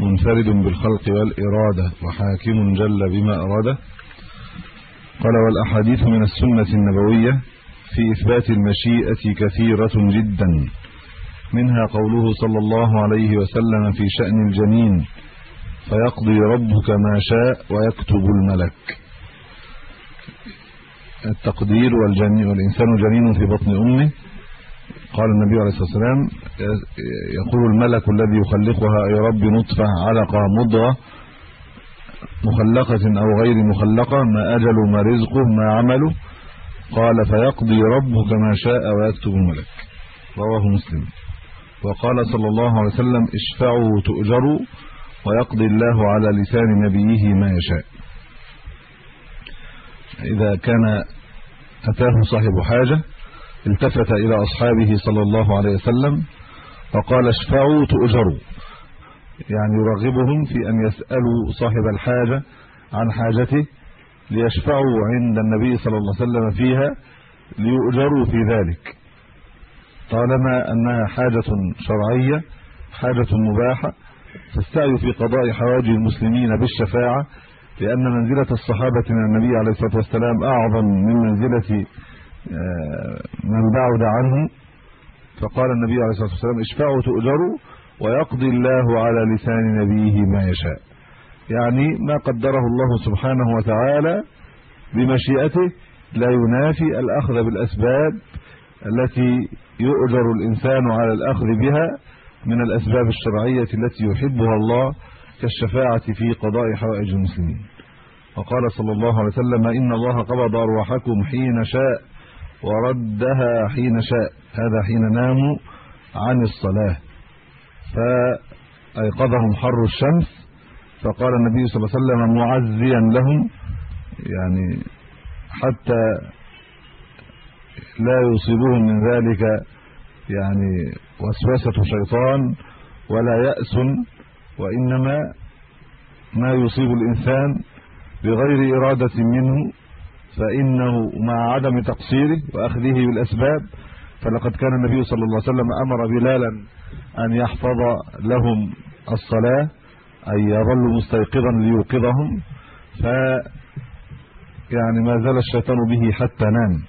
منفرد بالخلق والإرادة وحاكم جل بما أراده. قال والأحاديث من السنة النبوية في إثبات المشيئة كثيرة جدا. منها قوله صلى الله عليه وسلم في شأن الجنين فيقضي ربك ما شاء ويكتب الملك. التقدير والجنين والإنسان جنين في بطن أمه. قال النبي عليه الصلاة والسلام يقول الملك الذي يخلقها يا رب نطفة علقة مضغة مخلقة أو غير مخلقة ما أجل ما رزقه ما عمله. قال فيقضي ربك ما شاء ويكتب الملك. رواه مسلم. وقال صلى الله عليه وسلم اشفعوا تؤجروا ويقضي الله على لسان نبيه ما يشاء. إذا كان أتاه صاحب حاجة التفت إلى أصحابه صلى الله عليه وسلم وقال اشفعوا تؤجروا. يعني يرغبهم في أن يسألوا صاحب الحاجة عن حاجته ليشفعوا عند النبي صلى الله عليه وسلم فيها ليؤجروا في ذلك. طالما أنها حاجة شرعية حاجة مباحة تستعي في قضاء حوائج المسلمين بالشفاعة لأن منزلة الصحابة من النبي عليه الصلاة والسلام أعظم من منزلة من بعد عنه فقال النبي عليه الصلاة والسلام اشفعوا تؤجروا ويقضي الله على لسان نبيه ما يشاء. يعني ما قدره الله سبحانه وتعالى بمشيئته لا ينافي الأخذ بالأسباب التي يؤجر الإنسان على الأخذ بها من الأسباب الشرعية التي يحبها الله كالشفاعة في قضاء حوائج المسلمين. وقال صلى الله عليه وسلم إن الله قبض أرواحكم حين شاء وردها حين شاء هذا حين ناموا عن الصلاة. فأيقظهم حر الشمس فقال النبي صلى الله عليه وسلم معزيا لهم يعني حتى لا يصيبهم من ذلك يعني وسوسه شيطان ولا يأس وإنما ما يصيب الإنسان بغير إرادة منه فإنه مع عدم تقصيره وأخذه بالأسباب فلقد كان النبي صلى الله عليه وسلم أمر بلالا أن يحفظ لهم الصلاة اي يظل مستيقظا ليوقظهم ف يعني ما زال الشيطان به حتى نام.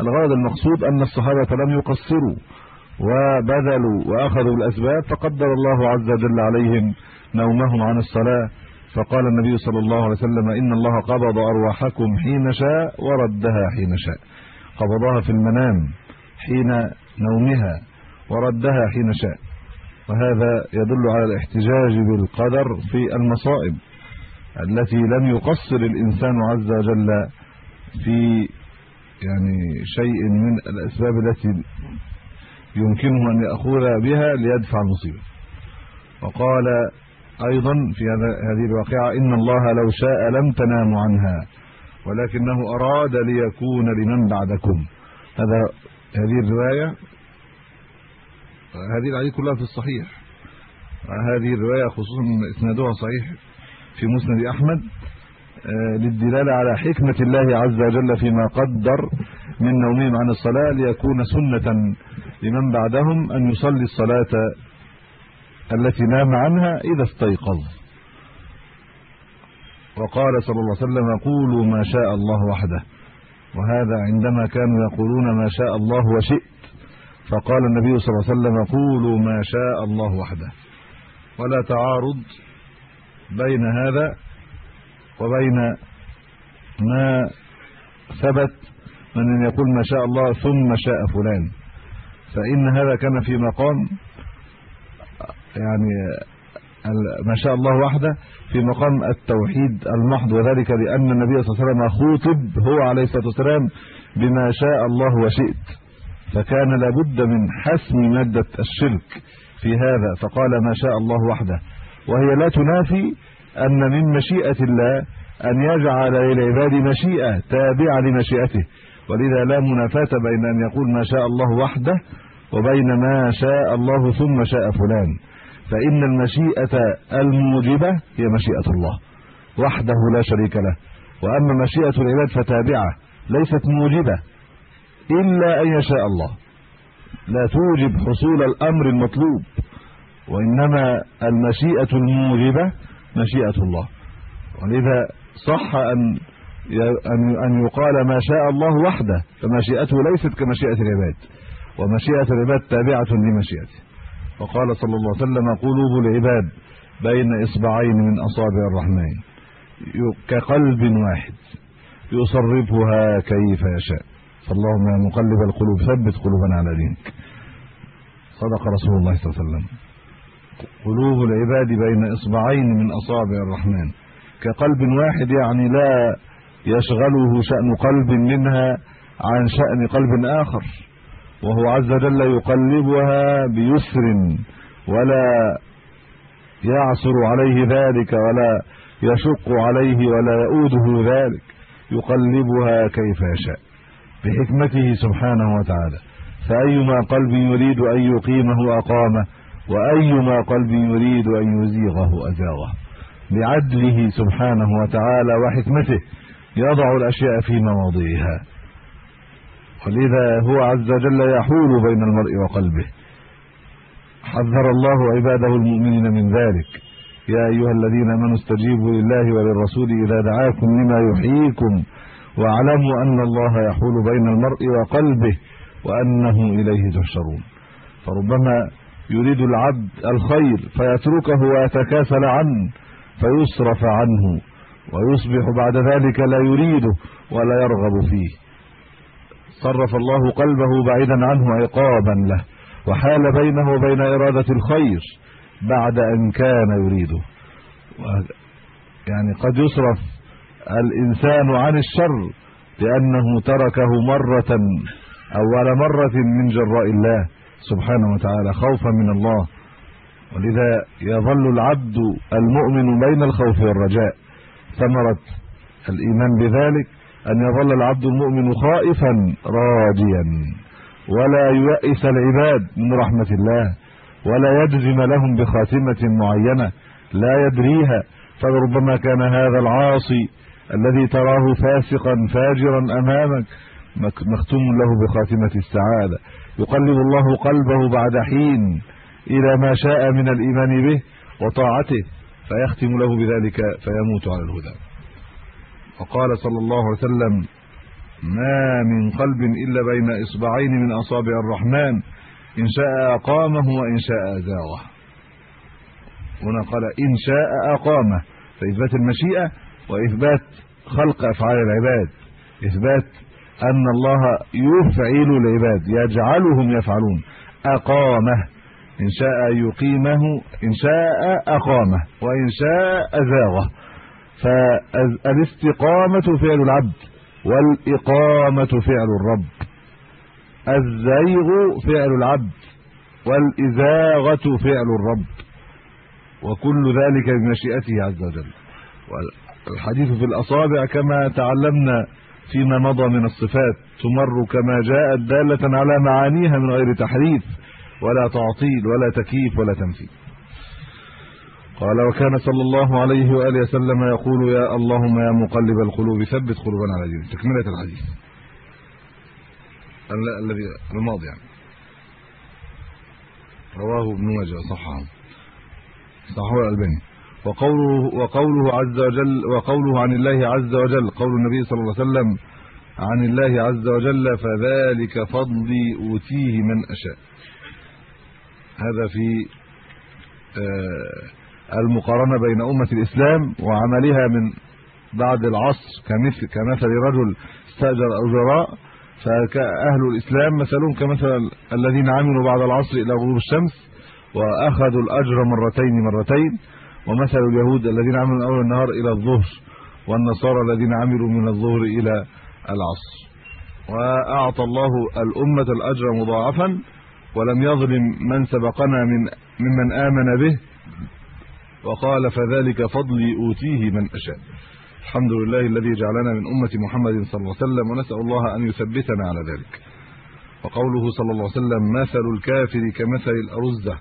الغرض المقصود أن الصحابة لم يقصروا وبذلوا وأخذوا الاسباب فقدر الله عز وجل عليهم نومهم عن الصلاة فقال النبي صلى الله عليه وسلم إن الله قبض أرواحكم حين شاء وردها حين شاء. قبضها في المنام حين نومها وردها حين شاء. وهذا يدل على الاحتجاج بالقدر في المصائب التي لم يقصر الإنسان عز وجل في يعني شيء من الأسباب التي يمكنه أن يأخذ بها ليدفع المصيبه وقال أيضا في هذه الواقعة إن الله لو شاء لم تناموا عنها ولكنه أراد ليكون لمن بعدكم. هذا هذه الرواية هذه الأحاديث كلها في الصحيح. هذه الرواية خصوصا إسنادها صحيح في مسند أحمد للدلالة على حكمة الله عز وجل فيما قدر من نومهم عن الصلاة ليكون سنة لمن بعدهم أن يصلي الصلاة التي نام عنها إذا استيقظ. وقال صلى الله عليه وسلم قولوا ما شاء الله وحده. وهذا عندما كانوا يقولون ما شاء الله وشئت. فقال النبي صلى الله عليه وسلم قولوا ما شاء الله وحده. ولا تعارض بين هذا وبين ما ثبت من يقول ما شاء الله ثم شاء فلان. فإن هذا كان في مقام يعني ما شاء الله وحده في مقام التوحيد المحض وذلك لأن النبي صلى الله عليه وسلم خوطب هو عليه الصلاة والسلام بما شاء الله وشئت. فكان لابد من حسم مادة الشرك في هذا فقال ما شاء الله وحده. وهي لا تنافي أن من مشيئة الله أن يجعل للعباد مشيئة تابعة لمشيئته. ولذا لا منافاة بين أن يقول ما شاء الله وحده وبين ما شاء الله ثم شاء فلان. فإن المشيئة الموجبة هي مشيئة الله وحده لا شريك له. وأما مشيئة العباد فتابعة ليست موجبة إلا أن يشاء الله. لا توجب حصول الأمر المطلوب وإنما المشيئة الموجبة مشيئة الله. ولذا صح أن أن يقال ما شاء الله وحده فمشيئته ليست كمشيئة العباد. ومشيئة العباد تابعة لمشيئته. وقال صلى الله عليه وسلم قلوب العباد بين إصبعين من أصابع الرحمن. كقلب واحد. يصرفها كيف يشاء. فاللهم يا مقلب القلوب ثبت قلوبنا على دينك. صدق رسول الله صلى الله عليه وسلم. قلوب العباد بين إصبعين من أصابع الرحمن. كقلب واحد يعني لا يشغله شأن قلب منها عن شأن قلب آخر. وهو عز وجل يقلبها بيسر ولا يعصر عليه ذلك ولا يشق عليه ولا يؤوده ذلك. يقلبها كيف يشاء بحكمته سبحانه وتعالى. فأيما قلب يريد أن يقيمه أقامه وأيما قلب يريد أن يزيغه أزاغه. بعدله سبحانه وتعالى وحكمته يضع الأشياء في مواضعها ولذا هو عز وجل يحول بين المرء وقلبه. حذر الله عباده المؤمنين من ذلك. يا أيها الذين آمنوا استجيبوا لله وللرسول إذا دعاكم لما يحييكم واعلموا أن الله يحول بين المرء وقلبه وأنه إليه تحشرون. فربما يريد العبد الخير فيتركه ويتكاسل عنه فيصرف عنه ويصبح بعد ذلك لا يريده ولا يرغب فيه. صرف الله قلبه بعيدا عنه عقابا له وحال بينه وبين إرادة الخير بعد أن كان يريده. يعني قد يصرف الإنسان عن الشر لأنه تركه مرة أول مرة من جراء الله سبحانه وتعالى خوفا من الله. ولذا يظل العبد المؤمن بين الخوف والرجاء. ثمرة الإيمان بذلك أن يظل العبد المؤمن خائفا راجيا ولا ييأس العباد من رحمة الله ولا يجزم لهم بخاتمة معينة لا يدريها. فربما كان هذا العاصي الذي تراه فاسقا فاجرا أمامك مختوم له بخاتمة السعادة. يقلب الله قلبه بعد حين إلى ما شاء من الإيمان به وطاعته فيختم له بذلك فيموت على الهدى. وقال صلى الله عليه وسلم ما من قلب إلا بين إصبعين من أصابع الرحمن إن شاء أقامه وإن شاء أزاغه. هنا قال إن شاء أقامه. فإثبات المشيئة وإثبات خلق أفعال العباد. إثبات أن الله يفعل العباد يجعلهم يفعلون. أقامه إن شاء يقيمه إن شاء أقامه وإن شاء أزاغه. فالاستقامة فعل العبد والإقامة فعل الرب. الزيغ فعل العبد والإزاغة فعل الرب. وكل ذلك بمشيئته عز وجل. والحديث في الأصابع كما تعلمنا فيما مضى من الصفات تمر كما جاءت دالة على معانيها من غير تحريف ولا تعطيل ولا تكييف ولا تمثيل قال وكان صلى الله عليه وآله وسلم يقول يا اللهم يا مقلب القلوب ثبت قلوبنا على دينك. تكملة الحديث. الذي الماضي يعني. رواه ابن ماجه صححه. صححه الألباني. وقوله وقوله عز وجل وقوله عن الله عز وجل قول النبي صلى الله عليه وسلم عن الله عز وجل فذلك فضلي أوتيه من أشاء. هذا في المقارنة بين أمة الإسلام وعملها من بعد العصر كمثل كمثل رجل استأجر اجراء فاهل الإسلام مثلهم كمثل الذين عملوا بعد العصر إلى غروب الشمس وأخذوا الأجر مرتين مرتين ومثل اليهود الذين عملوا من أول النهار إلى الظهر والنصارى الذين عملوا من الظهر إلى العصر. وأعطى الله الأمة الأجر مضاعفا ولم يظلم من سبقنا من ممن آمن به وقال فذلك فضلي أوتيه من أشاء. الحمد لله الذي جعلنا من أمة محمد صلى الله عليه وسلم ونسأل الله أن يثبتنا على ذلك. وقوله صلى الله عليه وسلم مثل الكافر كمثل الأرزة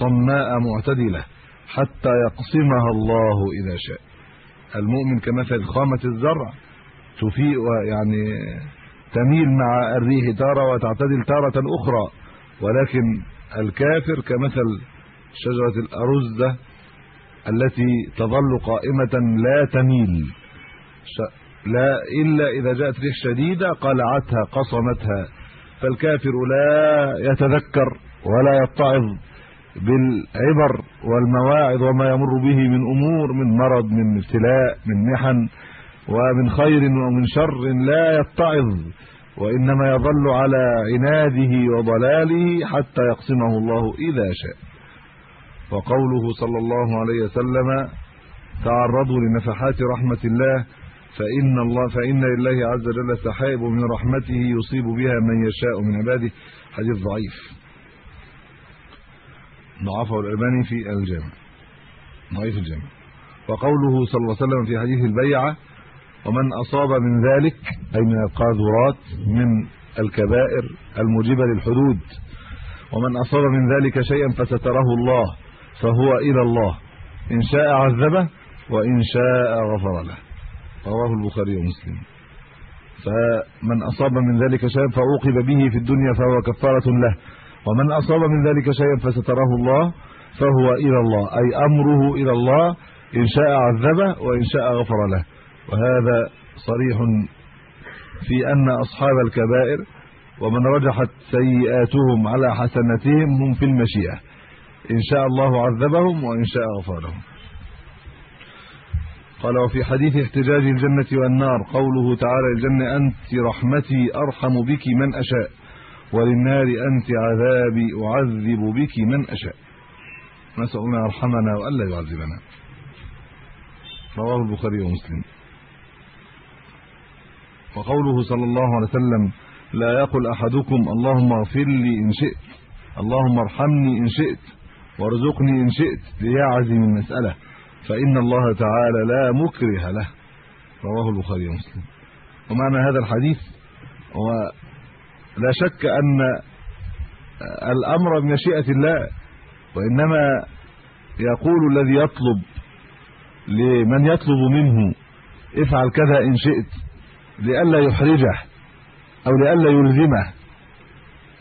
صماء معتدلة حتى يقسمها الله إذا شاء. المؤمن كمثل خامة الزرع تفيء يعني تميل مع الريح تارة وتعتدل تارة أخرى ولكن الكافر كمثل شجرة الأرزة التي تظل قائمة لا تميل. لا إلا إذا جاءت ريح شديدة قلعتها قصمتها. فالكافر لا يتذكر ولا يتعظ بالعبر والمواعظ وما يمر به من أمور من مرض من ابتلاء من محن ومن خير ومن شر لا يتعظ. وإنما يظل على عناده وضلاله حتى يقسمه الله إذا شاء. وقوله صلى الله عليه وسلم تعرضوا لنفحات رحمة الله فإن الله فإن لله عز وجل سحائب من رحمته يصيب بها من يشاء من عباده. حديث ضعيف. ضعفه الألباني في الجامع. ضعيف الجامع. وقوله صلى الله عليه وسلم في حديث البيعة ومن أصاب من ذلك أي من القاذورات من الكبائر الموجبه للحدود. ومن أصاب من ذلك شيئا فستره الله. فهو إلى الله. إن شاء عذبه وإن شاء غفر له. رواه البخاري ومسلم. فمن أصاب من ذلك شيئا فعوقب به في الدنيا فهو كفارة له. ومن أصاب من ذلك شيئا فستره الله فهو إلى الله. أي أمره إلى الله إن شاء عذبه وإن شاء غفر له. وهذا صريح في أن أصحاب الكبائر ومن رجحت سيئاتهم على حسناتهم هم في المشيئة. إن شاء الله عذبهم وإن شاء غفر لهم قال وفي حديث احتجاج الجنة والنار قوله تعالى الجنه أنت رحمتي أرحم بك من أشاء وللنار أنت عذابي أعذب بك من أشاء. نسال الله يرحمنا وألا يعذبنا. رواه البخاري ومسلم. وقوله صلى الله عليه وسلم لا يقل أحدكم اللهم اغفر لي إن شئت اللهم ارحمني إن شئت وارزقني إن شئت ليعزم المسألة فإن الله تعالى لا مكره له. رواه البخاري ومسلم. ومعنى هذا الحديث هو لا شك أن الأمر بمشيئه الله وإنما يقول الذي يطلب لمن يطلب منه افعل كذا إن شئت لئلا يحرجه أو لئلا يلزمه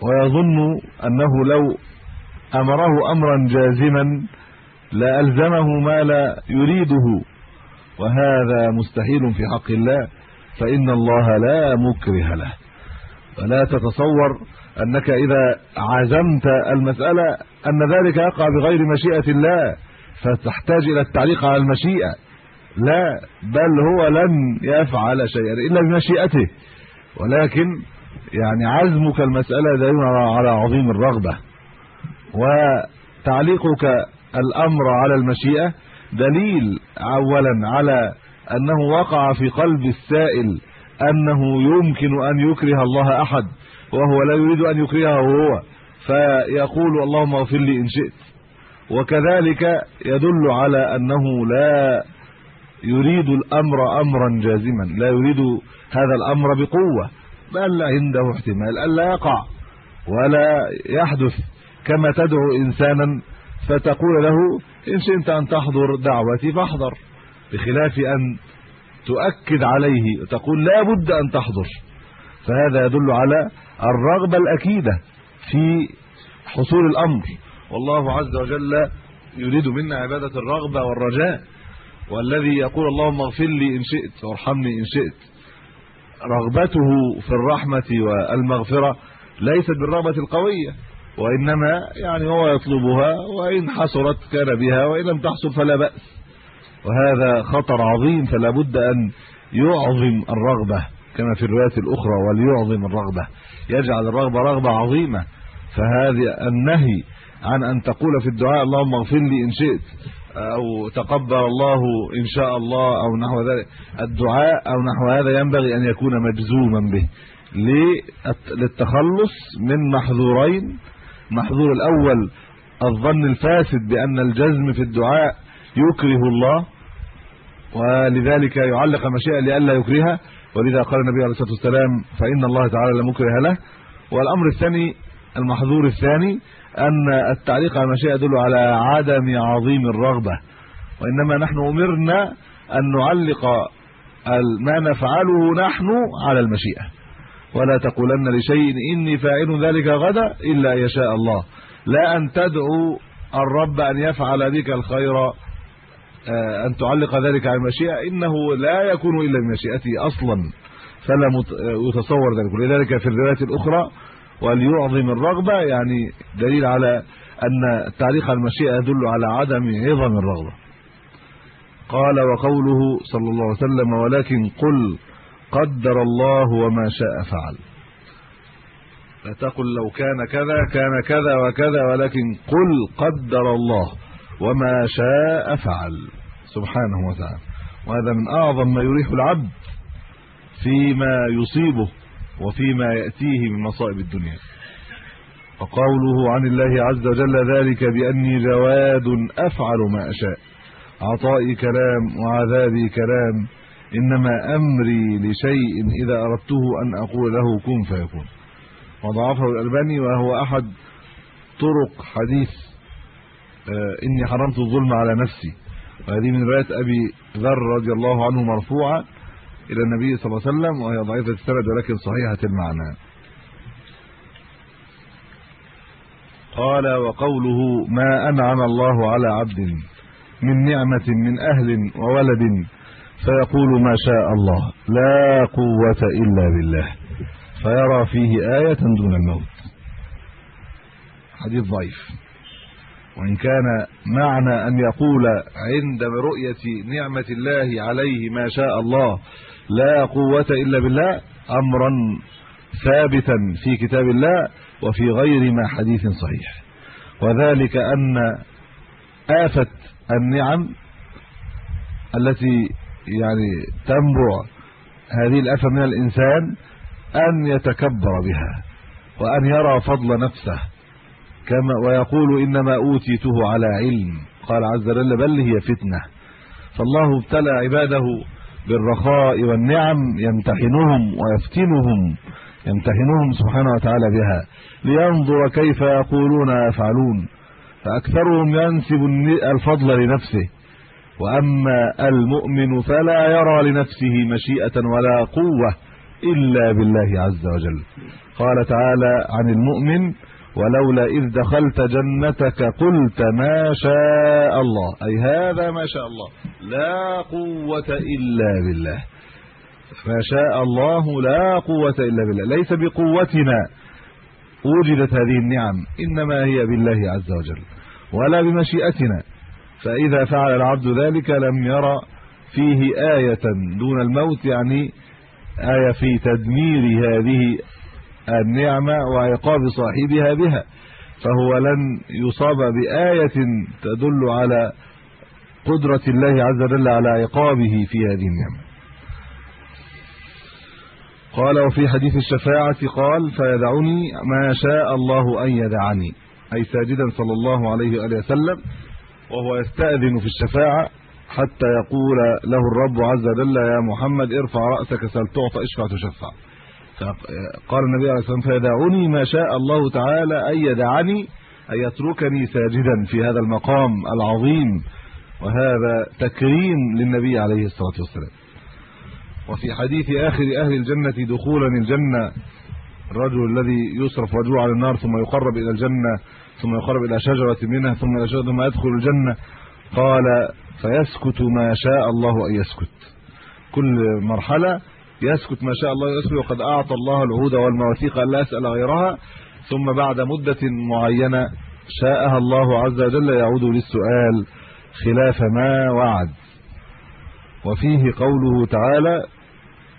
ويظن أنه لو أمره أمرا جازما لالزمه ما لا يريده وهذا مستحيل في حق الله فإن الله لا مكره له. ولا تتصور أنك إذا عزمت المسألة أن ذلك يقع بغير مشيئة الله فتحتاج إلى التعليق على المشيئة. لا بل هو لن يفعل شيئا إلا بمشيئته. ولكن يعني عزمك المسألة دليل على عظيم الرغبة. وتعليقك الأمر على المشيئة دليل اولا على أنه وقع في قلب السائل أنه يمكن أن يكره الله أحد وهو لا يريد أن يكرهه هو فيقول اللهم اغفر لي إن شئت. وكذلك يدل على أنه لا يريد الأمر امرا جازما لا يريد هذا الأمر بقوة بل عنده احتمال الا يقع ولا يحدث. كما تدعو إنسانا فتقول له إن شئت أن تحضر دعوتي فاحضر بخلاف أن تؤكد عليه وتقول لا بد أن تحضر. فهذا يدل على الرغبة الأكيدة في حصول الأمر. والله عز وجل يريد منا عبادة الرغبة والرجاء والذي يقول اللهم اغفر لي إن شئت وارحمني إن شئت. رغبته في الرحمة والمغفرة ليست بالرغبة القوية وإنما يعني هو يطلبها وإن حصلت كان بها وإن لم تحصل فلا بأس. وهذا خطر عظيم فلا بد أن يعظم الرغبة كما في الروايات الأخرى وليعظم الرغبة. يجعل الرغبة رغبة عظيمة. فهذه النهي عن أن تقول في الدعاء اللهم اغفر لي إن شئت أو تقبل الله إن شاء الله أو نحو ذلك. الدعاء أو نحو هذا ينبغي أن يكون مجزوما به. للتخلص من محذورين محذور الأول الظن الفاسد بأن الجزم في الدعاء يكره الله ولذلك يعلق المشيئه لئلا يكرهها. ولذا قال النبي عليه الصلاة والسلام فإن الله تعالى لم يكره له. والأمر الثاني المحظور الثاني أن التعليق على المشيئة يدل على عدم عظيم الرغبة. وإنما نحن أمرنا أن نعلق ما نفعله نحن على المشيئة. ولا تقولن لشيء إني فاعل ذلك غدا إلا يشاء الله. لا أن تدعو الرب أن يفعل بك الخير آه، أن تعلق ذلك على المشيئة. إنه لا يكون إلا بمشيئته أصلا. فلا يتصور ذلك. ولذلك في الروايات الأخرى وليعظم الرغبة يعني دليل على أن التعليق على المشيئة يدل على عدم عظم الرغبة. قال وقوله صلى الله عليه وسلم ولكن قل قدر الله وما شاء فعل. لا تقل لو كان كذا كان كذا وكذا ولكن قل قدر الله وما شاء فعل. سبحانه وتعالى. وهذا من أعظم ما يريح العبد فيما يصيبه وفيما يأتيه من مصائب الدنيا. وقوله عن الله عز وجل ذلك بأني جواد أفعل ما أشاء. عطائي كلام وعذابي كلام إنما أمري لشيء إذا أردته أن أقول له كن فيكون. وضعفه الألباني وهو أحد طرق حديث آه، إني حرمت الظلم على نفسي. وهذه من رواية أبي ذر رضي الله عنه مرفوعة إلى النبي صلى الله عليه وسلم وهي ضعيفة السند ولكن صحيحة المعنى. قال وقوله ما أنعم الله على عبد من نعمة من أهل وولد فيقول ما شاء الله لا قوة إلا بالله. فيرى فيه آية دون الموت. حديث ضعيف. وإن كان معنى أن يقول عند رؤيه نعمة الله عليه ما شاء الله لا قوة إلا بالله أمرا ثابتا في كتاب الله وفي غير ما حديث صحيح. وذلك أن آفة النعم التي يعني تنبع هذه الآفة من الإنسان أن يتكبر بها وأن يرى فضل نفسه كما ويقول إنما أوتيته على علم. قال عز وجل بل هي فتنة. فالله ابتلى عباده بالرخاء والنعم يمتحنهم ويفتنهم يمتحنهم سبحانه وتعالى بها لينظر كيف يقولون ويفعلون. فأكثرهم ينسب الفضل لنفسه. وأما المؤمن فلا يرى لنفسه مشيئة ولا قوة إلا بالله عز وجل. قال تعالى عن المؤمن ولولا إذ دخلت جنتك قلت ما شاء الله. أي هذا ما شاء الله. لا قوة إلا بالله. ما شاء الله لا قوة إلا بالله. ليس بقوتنا. وجدت هذه النعم. إنما هي بالله عز وجل. ولا بمشيئتنا. فإذا فعل العبد ذلك لم يرى فيه آية دون الموت يعني آية في تدمير هذه النعمة وعقاب صاحبها بها. فهو لن يصاب بآية تدل على قدرة الله عز وجل على عقابه في هذه النعمة. قال وفي حديث الشفاعة قال فيدعني ما شاء الله أن يدعني. أي ساجدا صلى الله عليه وآله وسلم. وهو يستأذن في الشفاعة حتى يقول له الرب عز وجل يا محمد ارفع رأسك سل تعطى اشفع تشفع. قال النبي عليه الصلاة والسلام فيدعني ما شاء الله تعالى أن يدعني أن يتركني ساجدا في هذا المقام العظيم. وهذا تكريم للنبي عليه الصلاة والسلام. وفي حديث آخر أهل الجنة دخولا الجنة الرجل الذي يصرف وجهه على النار ثم يقرب إلى الجنة ثم يقرب إلى شجرة منها ثم إلى شجرة ثم يدخل الجنة. قال فيسكت ما شاء الله أن يسكت. كل مرحلة يسكت ما شاء الله يسكت وقد أعطى الله العهود والمواثيق ألا يسأل غيرها. ثم بعد مدة معينة شاءها الله عز وجل يعود للسؤال خلاف ما وعد. وفيه قوله تعالى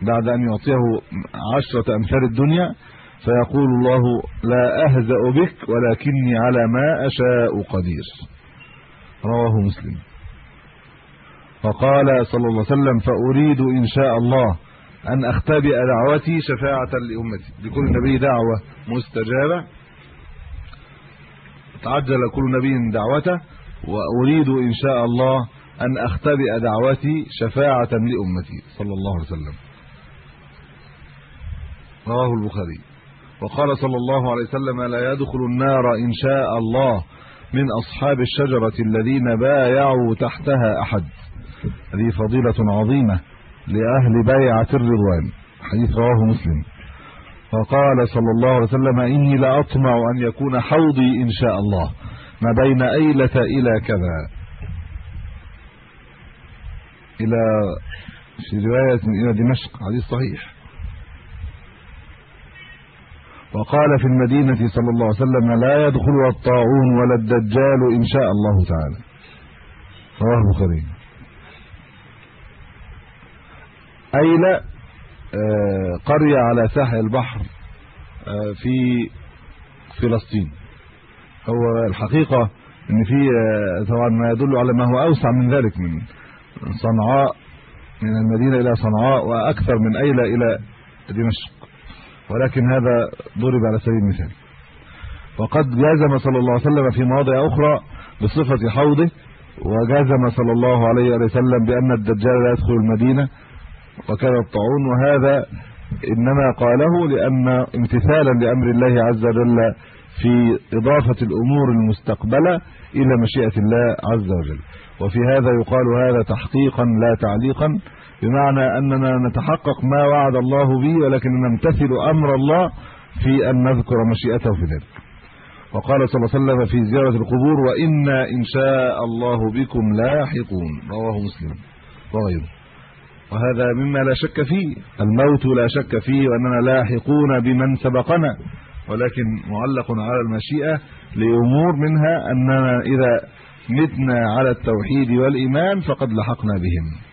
بعد أن يعطيه عشرة أمثال الدنيا فيقول الله لا أهزأ بك ولكني على ما أشاء قدير. رواه مسلم. وقال صلى الله عليه وسلم فأريد إن شاء الله أن أختبئ دعوتي شفاعة لأمتي. لكل نبي دعوة مستجابة. تعجل كل نبي دعوته وأريد إن شاء الله أن أختبئ دعوتي شفاعة لأمتي. صلى الله عليه وسلم. رواه البخاري. وقال صلى الله عليه وسلم لا يدخل النار إن شاء الله من أصحاب الشجرة الذين بايعوا تحتها أحد. هذه فضيلة عظيمة لأهل بيعة الرضوان. حديث رواه مسلم. وقال صلى الله عليه وسلم إني لاطمع أن يكون حوضي إن شاء الله. ما بين أيلة إلى كذا. إلى في رواية إلى دمشق. حديث صحيح. وقال في المدينة صلى الله عليه وسلم لا يدخل الطاعون ولا الدجال إن شاء الله تعالى. رواه البخاري. ايلا آه، قرية على ساحل البحر آه، في فلسطين. هو الحقيقة إن في آه، طبعا ما يدل على ما هو أوسع من ذلك من صنعاء من المدينة إلى صنعاء وأكثر من ايلا إلى دمشق. ولكن هذا ضرب على سبيل المثال. وقد جازم صلى الله عليه وسلم في مواضع أخرى بصفة حوضه وجازم صلى الله عليه وسلم بأن الدجال لا يدخل المدينة وكان الطاعون وهذا إنما قاله لأن امتثالا لأمر الله عز وجل في إضافة الأمور المستقبلة إلى مشيئة الله عز وجل. وفي هذا يقال هذا تحقيقا لا تعليقا بمعنى أننا نتحقق ما وعد الله به ولكن نمتثل أمر الله في أن نذكر مشيئته في ذلك. وقال صلى الله عليه وسلم في زيارة القبور وإنا إن شاء الله بكم لاحقون. رواه مسلم وغيره. وهذا مما لا شك فيه. الموت لا شك فيه وأننا لاحقون بمن سبقنا ولكن معلق على المشيئة لأمور منها أننا إذا متنا على التوحيد والإيمان فقد لحقنا بهم.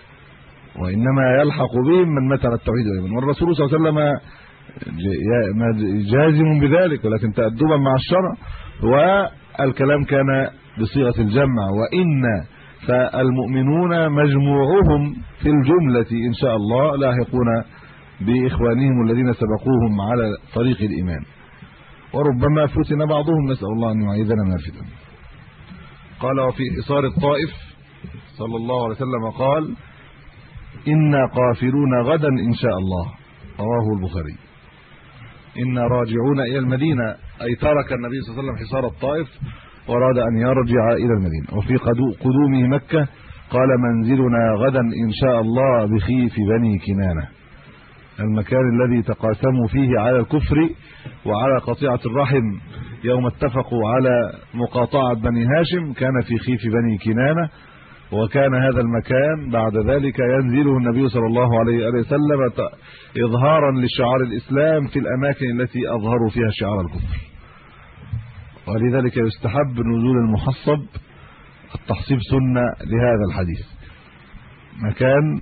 وإنما يلحق بهم من على التوحيد والايمان والرسول صلى الله عليه وسلم جازم بذلك ولكن تادبا مع الشرع. والكلام كان بصيغة الجمع. وإن فالمؤمنون مجموعهم في الجملة إن شاء الله لاحقون بإخوانهم الذين سبقوهم على طريق الإيمان. وربما فتن بعضهم نسأل الله أن يعيذنا من الفتن. قال وفي حصار الطائف صلى الله عليه وسلم قال إنا قافلون غدا إن شاء الله. رواه البخاري. إنا راجعون إلى المدينة. أي ترك النبي صلى الله عليه وسلم حصار الطائف وأراد أن يرجع إلى المدينة. وفي قدومه مكة قال منزلنا غدا إن شاء الله بخيف بني كنانة. المكان الذي تقاسموا فيه على الكفر وعلى قطيعة الرحم يوم اتفقوا على مقاطعة بني هاشم كان في خيف بني كنانة. وكان هذا المكان بعد ذلك ينزله النبي صلى الله عليه وسلم اظهارا لشعار الإسلام في الأماكن التي اظهروا فيها شعار الكفر. ولذلك يستحب نزول المحصب التحصيب سنة لهذا الحديث. مكان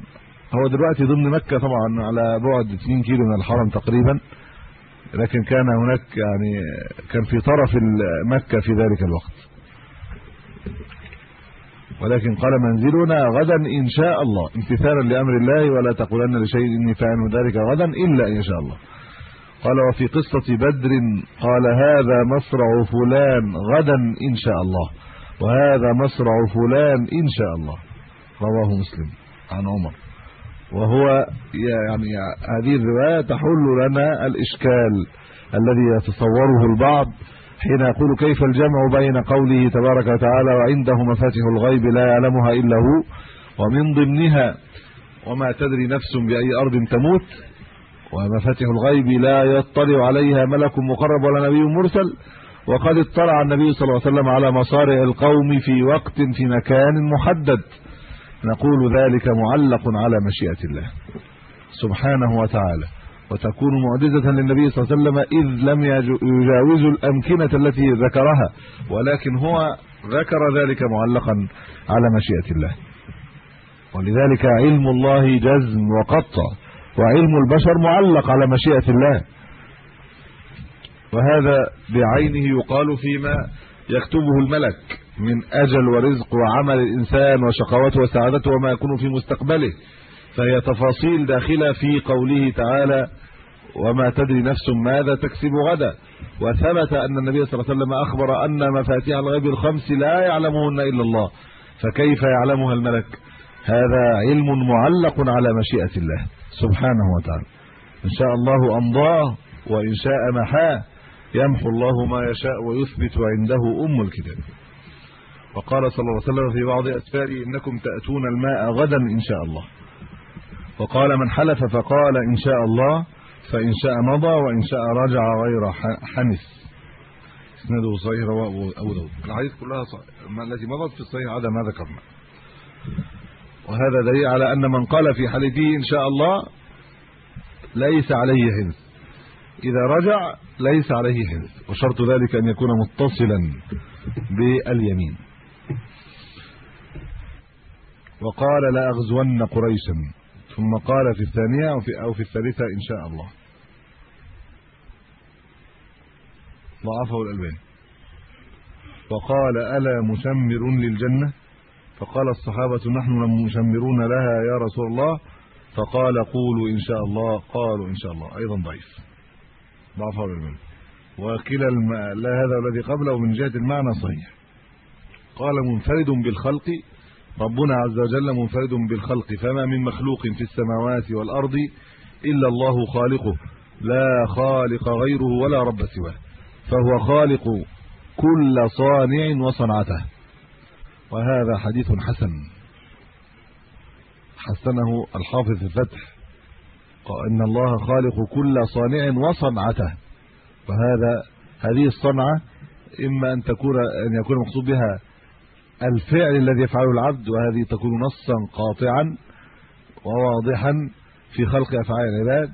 هو دلوقتي ضمن مكة طبعا على بعد 2 كيلو من الحرم تقريبا. لكن كان هناك يعني كان في طرف مكة في ذلك الوقت. ولكن قال منزلنا غدا إن شاء الله. امتثالا لأمر الله ولا تقولن لشيء إني فاعل ذلك غدا إلا إن شاء الله. قال وفي قصة بدر قال هذا مصرع فلان غدا إن شاء الله. وهذا مصرع فلان إن شاء الله. رواه مسلم عن عمر. وهو يعني هذه الرواية تحل لنا الإشكال الذي يتصوره البعض حين يقول كيف الجمع بين قوله تبارك وتعالى وعنده مفاتيح الغيب لا يعلمها إلا هو ومن ضمنها وما تدري نفس بأي أرض تموت ومفاتيح الغيب لا يطلع عليها ملك مقرب ولا نبي مرسل وقد اطلع النبي صلى الله عليه وسلم على مصارع القوم في وقت في مكان محدد نقول ذلك معلق على مشيئة الله سبحانه وتعالى وتكون معجزة للنبي صلى الله عليه وسلم إذ لم يجاوز الأمكنة التي ذكرها. ولكن هو ذكر ذلك معلقا على مشيئة الله. ولذلك علم الله جزم وقطع وعلم البشر معلق على مشيئة الله. وهذا بعينه يقال فيما يكتبه الملك من أجل ورزق وعمل الإنسان وشقاوته وسعادته وما يكون في مستقبله. فهي تفاصيل داخلة في قوله تعالى وما تدري نفس ماذا تكسب غدا. وثبت أن النبي صلى الله عليه وسلم أخبر أن مفاتيح الغيب الخمس لا يعلمهن إلا الله. فكيف يعلمها الملك؟ هذا علم معلق على مشيئة الله سبحانه وتعالى. إن شاء الله أمضاه وإن شاء محاه. يمحو الله ما يشاء ويثبت عنده أم الكتاب. وقال صلى الله عليه وسلم في بعض اسفاره إنكم تأتون الماء غدا إن شاء الله. وقال من حلف فقال إن شاء الله فإن شاء مضى وإن شاء رجع غير حنس إسناده صحيح رواه ابو داود. الحديث كلها صحيح التي مضت في الصحيح هذا ما ذكرنا. وهذا دليل على أن من قال في حلفه إن شاء الله ليس عليه حنس إذا رجع ليس عليه حنس وشرط ذلك أن يكون متصلا باليمين. وقال لا أغزون قريشا. ثم قال في الثانية أو في أو في الثالثة إن شاء الله. ضعفه الألباني. وقال ألا مسمر للجنة؟ فقال الصحابة نحن مشمرون لها يا رسول الله. فقال قولوا إن شاء الله. قالوا إن شاء الله. أيضا ضعيف. ضعفه الألباني. وكلا الم... لا هذا الذي قبله من جهة المعنى صحيح. قال منفرد بالخلق ربنا عز وجل منفرد بالخلق فما من مخلوق في السماوات والأرض إلا الله خالقه لا خالق غيره ولا رب سواه فهو خالق كل صانع وصنعته. وهذا حديث حسن. حسنه الحافظ في الفتح قال إن الله خالق كل صانع وصنعته. وهذا هذه الصنعة إما أن تكون أن يكون مقصود بها الفعل الذي يفعله العبد وهذه تكون نصا قاطعا وواضحا في خلق أفعال العباد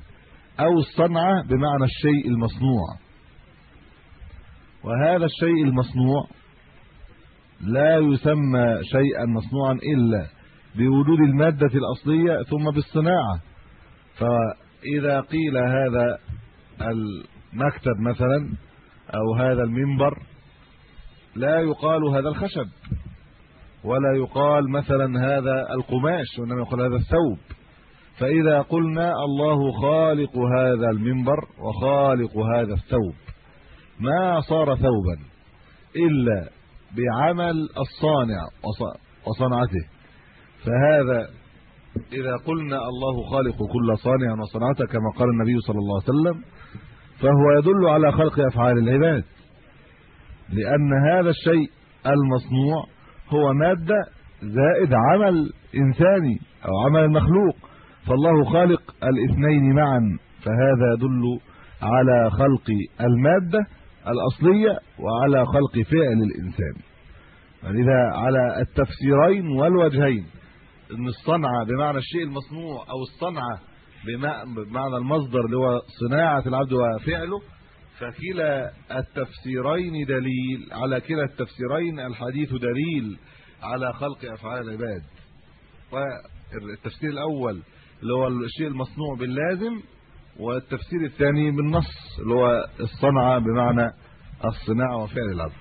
أو الصنعه بمعنى الشيء المصنوع. وهذا الشيء المصنوع لا يسمى شيئا مصنوعا إلا بوجود المادة الأصلية ثم بالصناعة. فإذا قيل هذا المكتب مثلا أو هذا المنبر لا يقال هذا الخشب. ولا يقال مثلا هذا القماش وإنما يقال هذا الثوب. فإذا قلنا الله خالق هذا المنبر وخالق هذا الثوب ما صار ثوبا إلا بعمل الصانع وصنعته. فهذا إذا قلنا الله خالق كل صانع وصنعته كما قال النبي صلى الله عليه وسلم فهو يدل على خلق أفعال العباد. لأن هذا الشيء المصنوع هو مادة زائد عمل إنساني أو عمل المخلوق فالله خالق الاثنين معا فهذا يدل على خلق المادة الأصلية وعلى خلق فعل الإنسان. لذا على التفسيرين والوجهين إن الصنعه بمعنى الشيء المصنوع أو الصنعه بمعنى المصدر اللي هو صناعة العبد وفعله فكلا التفسيرين دليل على كلا التفسيرين الحديث دليل على خلق أفعال العباد. والتفسير الأول اللي هو الشيء المصنوع باللازم والتفسير الثاني بالنص اللي هو الصنعه بمعنى الصناعة وفعل العبد.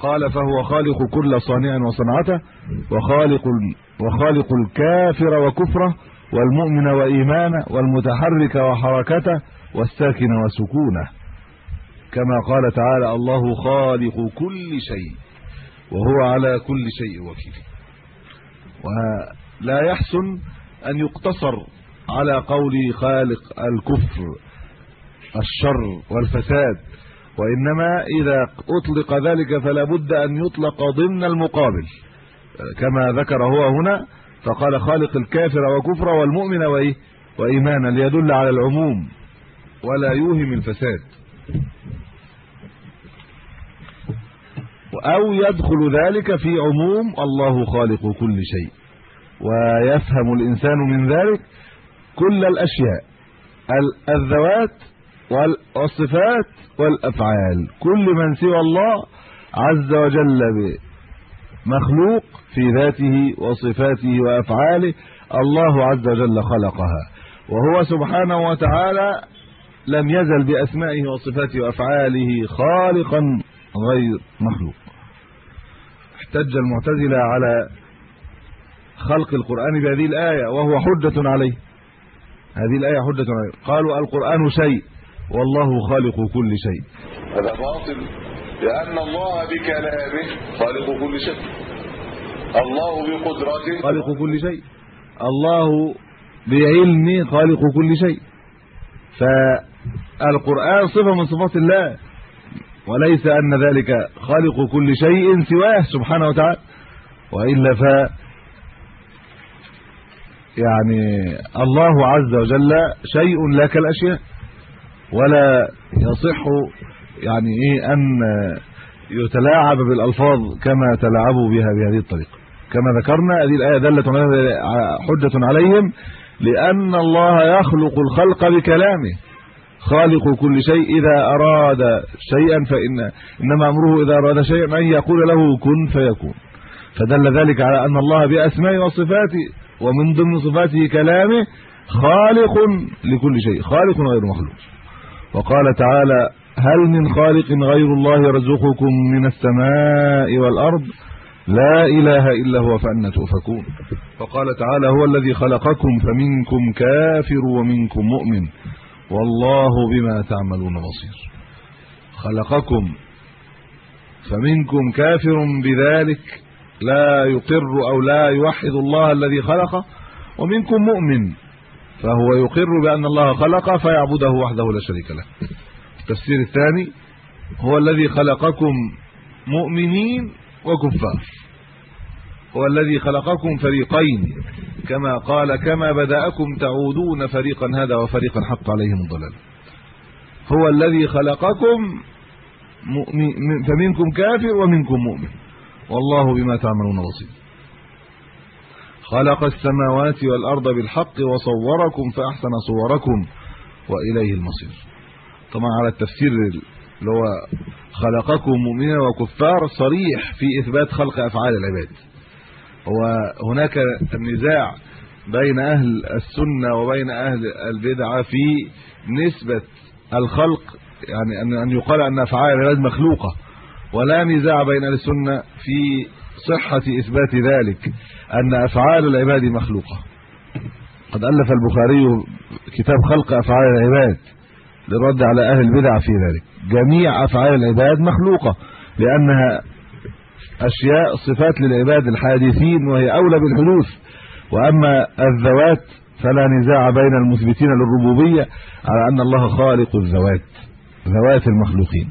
قال فهو خالق كل صانع وصنعته وخالق وخالق الكافر وكفره والمؤمن وإيمانه والمتحرك وحركته والساكن وسكونه. كما قال تعالى الله خالق كل شيء وهو على كل شيء وكيل. ولا يحسن أن يقتصر على قول خالق الكفر الشر والفساد. وإنما إذا أطلق ذلك فلا بد أن يطلق ضمن المقابل. كما ذكر هو هنا فقال خالق الكافر وكفر والمؤمن وإيه؟ وإيمانا ليدل على العموم. ولا يوهم الفساد. أو يدخل ذلك في عموم الله خالق كل شيء. ويفهم الإنسان من ذلك كل الأشياء. الذوات والصفات والأفعال. كل من سوى الله عز وجل مخلوق في ذاته وصفاته وأفعاله. الله عز وجل خلقها. وهو سبحانه وتعالى لم يزل بأسمائه وصفاته وأفعاله خالقا غير مخلوق. احتج المعتزلة على خلق القرآن بهذه الآية وهو حجة عليه. هذه الآية حجة عليه. قالوا القرآن شيء والله خالق كل شيء. هذا باطل. لأن الله بكلامه خالق كل شيء. الله بقدرته. خالق كل شيء. الله بعلمه خالق كل شيء. فالقرآن صفة من صفات الله. وليس أن ذلك خالق كل شيء سواه سبحانه وتعالى. وإلا ف يعني الله عز وجل شيء لا كالاشياء ولا يصح يعني إيه أن يتلاعب بالألفاظ كما تلاعبوا بها بهذه الطريقة. كما ذكرنا هذه الآية دلت حجة عليهم لأن الله يخلق الخلق بكلامه. خالق كل شيء إذا أراد شيئا فان إنما أمره إذا أراد شيئا أن يقول له كن فيكون. فدل ذلك على أن الله باسمائه وصفاته ومن ضمن صفاته كلامه خالق لكل شيء. خالق غير مخلوق. وقال تعالى هل من خالق غير الله يرزقكم من السماء والأرض؟ لا إله إلا هو فأنا تؤفكون وقال تعالى هو الذي خلقكم فمنكم كافر ومنكم مؤمن. والله بما تعملون بصير. خلقكم فمنكم كافر بذلك لا يقر أو لا يوحد الله الذي خلقه ومنكم مؤمن فهو يقر بأن الله خلق فيعبده وحده لا شريك له. التفسير الثاني هو الذي خلقكم مؤمنين وكفار. هو الذي خلقكم فريقين. كما قال كما بدأكم تعودون فريقا هذا وفريقا حق عليهم الضلال. هو الذي خلقكم فمنكم كافر ومنكم مؤمن. والله بما تعملون بصير. خلق السماوات والأرض بالحق وصوركم فأحسن صوركم وإليه المصير. طبعا على التفسير اللي هو خلقكم مؤمنين وكفار صريح في إثبات خلق أفعال العباد. وهناك النزاع بين أهل السنة وبين أهل البدعه في نسبة الخلق يعني ان يقال أن أفعال العباد مخلوقة ولا نزاع بين السنة في صحة إثبات ذلك أن أفعال العباد مخلوقة. قد ألف البخاري كتاب خلق أفعال العباد للرد على أهل البدع في ذلك. جميع أفعال العباد مخلوقة لأنها أشياء صفات للعباد الحادثين وهي أولى بالحدوث. وأما الذوات فلا نزاع بين المثبتين للربوبية على أن الله خالق الذوات ذوات المخلوقين.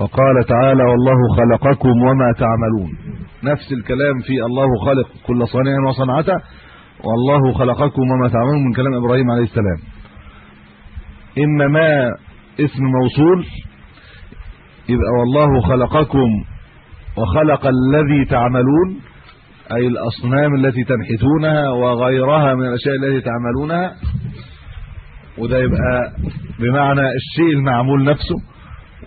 وقال تعالى والله خلقكم وما تعملون. نفس الكلام في الله خالق كل صانع وصنعته والله خلقكم وما تعملون من كلام إبراهيم عليه السلام. اما ما اسم موصول يبقى والله خلقكم وخلق الذي تعملون أي الأصنام التي تنحتونها وغيرها من الأشياء التي تعملونها. وده يبقى بمعنى الشيء المعمول نفسه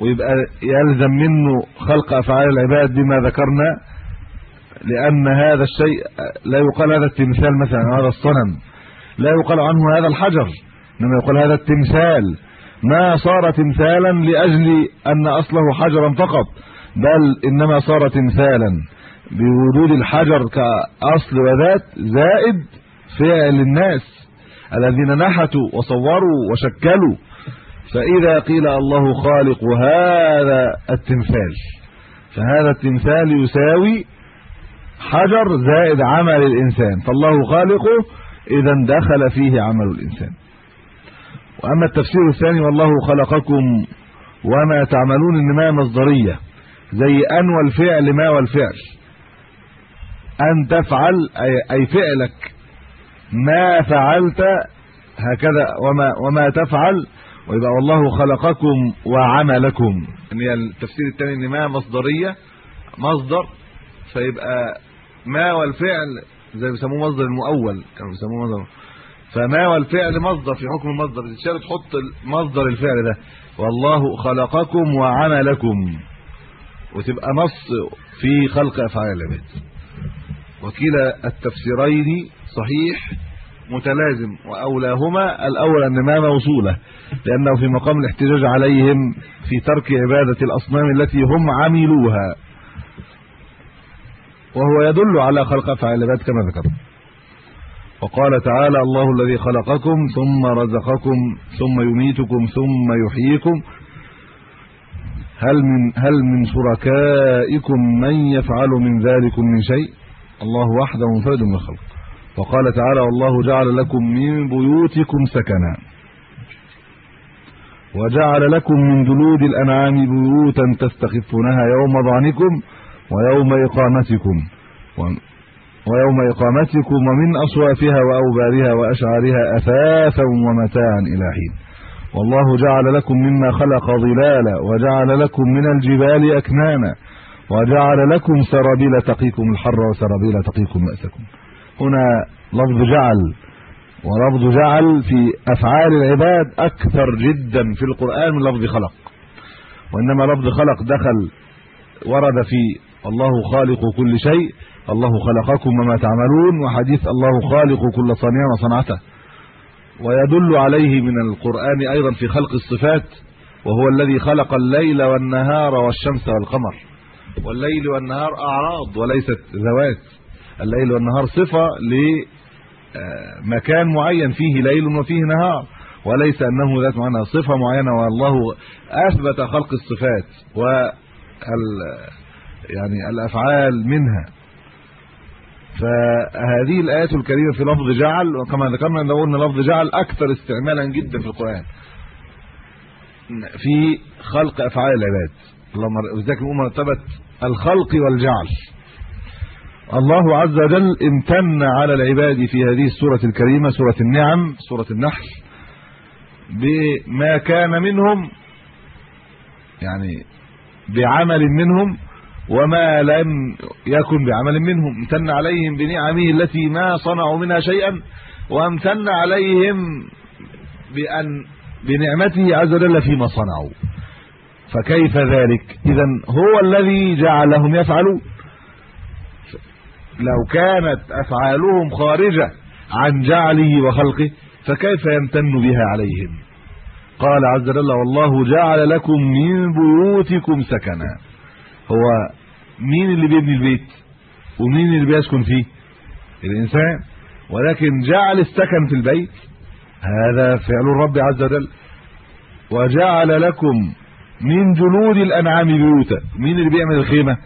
ويبقى يلزم منه خلق أفعال العباد بما ذكرنا لأن هذا الشيء لا يقال هذا التمثال مثلا هذا الصنم لا يقال عنه هذا الحجر إنما يقال هذا التمثال. ما صار تمثالا لأجل أن أصله حجرا فقط. بل إنما صار تمثالا بوجود الحجر كأصل وذات زائد فعل الناس الذين نحتوا وصوروا وشكلوا. فإذا قيل الله خالق هذا التمثال فهذا التمثال يساوي حجر زائد عمل الإنسان. فالله خالقه إذا دخل فيه عمل الإنسان. وأما التفسير الثاني والله خلقكم وما تعملون إنما مصدرية. زي أن والفعل ما والفعل. أن تفعل أي فعلك. ما فعلت هكذا. وما وما تفعل ويبقى والله خلقكم وعملكم. إن هي التفسير الثاني إن ما مصدرية مصدر فيبقى ما والفعل زي بيسموه مصدر المؤول. كانوا بيسموه مصدر. فما والفعل مصدر في حكم المصدر. تشال تحط مصدر الفعل ده. والله خلقكم وعملكم. وتبقى نص في خلق أفعال العباد. وكلا التفسيرين صحيح متلازم وأولاهما الأول أن ما موصولة لأنه في مقام الاحتجاج عليهم في ترك عبادة الأصنام التي هم عملوها. وهو يدل على خلق أفعال العباد كما ذكرنا وقال تعالى الله الذي خلقكم ثم رزقكم ثم يميتكم ثم يحييكم هل من هل من شركائكم من يفعل من ذلك من شيء؟ الله وحده منفرد بالخلق وقال تعالى والله جعل لكم من بيوتكم سكنا وجعل لكم من جلود الأنعام بيوتا تستخفونها يوم ظعنكم ويوم إقامتكم ويوم إقامتكم ومن أصوافها وأوبارها وأشعارها أثاثا ومتاعا إلى حين والله جعل لكم مما خلق ظلالا وجعل لكم من الجبال أكنانا وجعل لكم سرابيل تقيكم الحر وسرابيل تقيكم بأسكم هنا لفظ جعل ولفظ جعل في أفعال العباد أكثر جدا في القرآن من لفظ خلق. وإنما لفظ خلق دخل ورد في الله خالق كل شيء الله خلقكم وما تعملون وحديث الله خالق كل صانع وصنعته. ويدل عليه من القرآن أيضا في خلق الصفات وهو الذي خلق الليل والنهار والشمس والقمر. والليل والنهار أعراض وليست ذوات. الليل والنهار صفة لمكان معين فيه ليل وفيه نهار. وليس أنه ذات معنى صفة معينة والله أثبت خلق الصفات و يعني الأفعال منها. فهذه الايات الكريمة في لفظ جعل وكما ذكرنا إن قلنا لفظ جعل أكثر استعمالا جدا في القرآن. في خلق أفعال العباد. اللهم الأمة ثبت الخلق والجعل. الله عز وجل امتن على العباد في هذه السورة الكريمة سورة النعم سورة النحل بما كان منهم يعني بعمل منهم وما لم يكن بعمل منهم. امتن عليهم بنعمه التي ما صنعوا منها شيئا وامتن عليهم بان بنعمته عز وجل فيما صنعوا. فكيف ذلك؟ اذا هو الذي جعلهم يفعلون. لو كانت أفعالهم خارجة عن جعله وخلقه فكيف يمتن بها عليهم؟ قال عز وجل والله جعل لكم من بيوتكم سكنا. هو مين اللي بيبني البيت؟ ومين اللي بيسكن فيه؟ الإنسان. ولكن جعل السكن في البيت. هذا فعل الرب عز وجل. وجعل لكم من جلود الأنعام بيوتا. مين اللي بيعمل الخيمة؟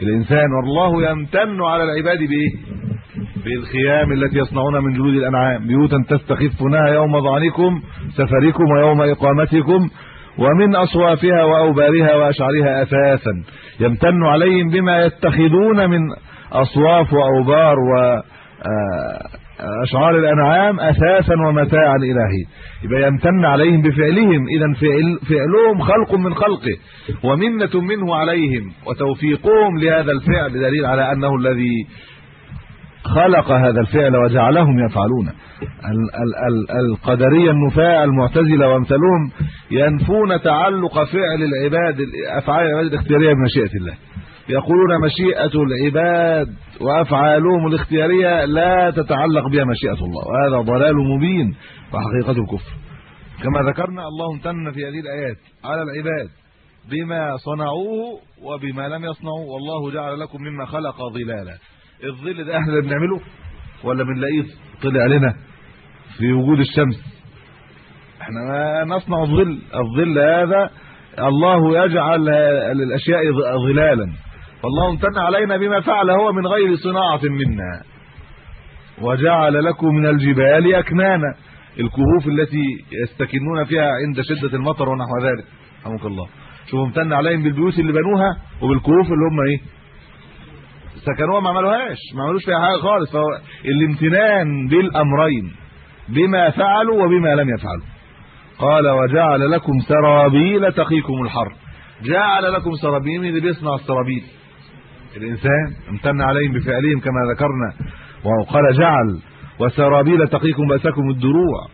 الإنسان. والله يمتن على العباد بايه بالخيام التي يصنعونها من جلود الأنعام. بيوتا تستخفونها يوم ظعنكم سفركم ويوم إقامتكم. ومن أصوافها وأوبارها وأشعارها أساسا يمتن عليهم بما يتخذون من أصواف وأوبار و أشعار الأنعام أساسا ومتاعا الهي يبقى يمتن عليهم بفعلهم. اذا فعل فعلهم خلق من خلقه ومنة منه عليهم وتوفيقهم لهذا الفعل. دليل على أنه الذي خلق هذا الفعل وجعلهم يفعلونه القدرية النفاة المعتزلة وامثالهم ينفون تعلق فعل العباد أفعال العباد الاختيارية بمشيئة الله. يقولون مشيئة العباد وأفعالهم الاختيارية لا تتعلق بها مشيئة الله وهذا ضلال مبين وحقيقة الكفر كما ذكرنا الله امتن في هذه الآيات على العباد بما صنعوه وبما لم يصنعوا والله جعل لكم مما خلق ظلالا. الظل ده إحنا بنعمله؟ ولا بنلاقيه طلع لنا في وجود الشمس؟ إحنا نصنع الظل الظل هذا الله يجعل للأشياء ظلالا. والله امتن علينا بما فعل هو من غير صناعة منا. وجعل لكم من الجبال أكنانا الكهوف التي يستكنون فيها عند شدة المطر ونحو ذلك. رحمك الله. شوفوا امتن عليهم بالبيوت اللي بنوها وبالكهوف اللي هم إيه؟ سكنوها ما عملوهاش. ما عملوش فيها حاجة خالص. الامتنان بالامرين بما فعلوا وبما لم يفعلوا. قال وجعل لكم سرابيل تقيكم الحر. جعل لكم سرابيل اللي بيصنع السرابيل؟ الإنسان. امتن عليهم بفعلهم كما ذكرنا. وقال جعل وسرابيل تقيكم بأسكم الدروع.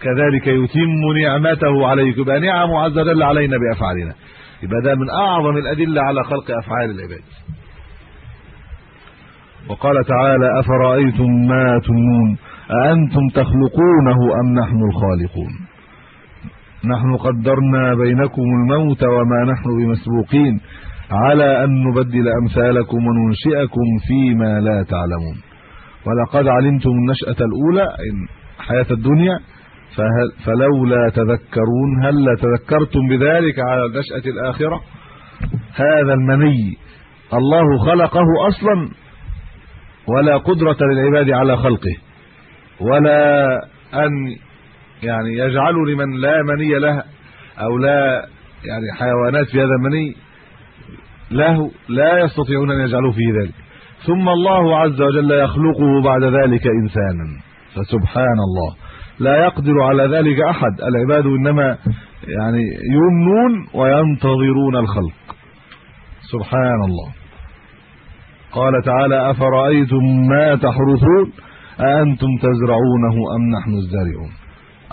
كذلك يتم نعمته عليكم. يبقى نعم عز وجل علينا بأفعالنا. يبقى ده من أعظم الأدلة على خلق أفعال العباد. وقال تعالى أفرأيتم ما تمنون أأنتم تخلقونه أم نحن الخالقون؟ نحن قدرنا بينكم الموت وما نحن بمسبوقين على أن نبدل أمثالكم وننشئكم فيما لا تعلمون. ولقد علمتم النشأة الأولى إن حياة الدنيا فلولا تذكرون هل تذكرتم بذلك على النشأة الآخرة؟ هذا المني الله خلقه أصلا ولا قدرة للعباد على خلقه ولا أن يعني يجعلوا لمن لا مني له أو لا يعني حيوانات في هذا المني له لا يستطيعون أن يجعلوا فيه ذلك. ثم الله عز وجل يخلقه بعد ذلك إنسانا. فسبحان الله. لا يقدر على ذلك أحد. العباد إنما يعني يمنون وينتظرون الخلق. سبحان الله. قال تعالى أفرأيتم ما تحرثون؟ أأنتم تزرعونه أم نحن الزارعون؟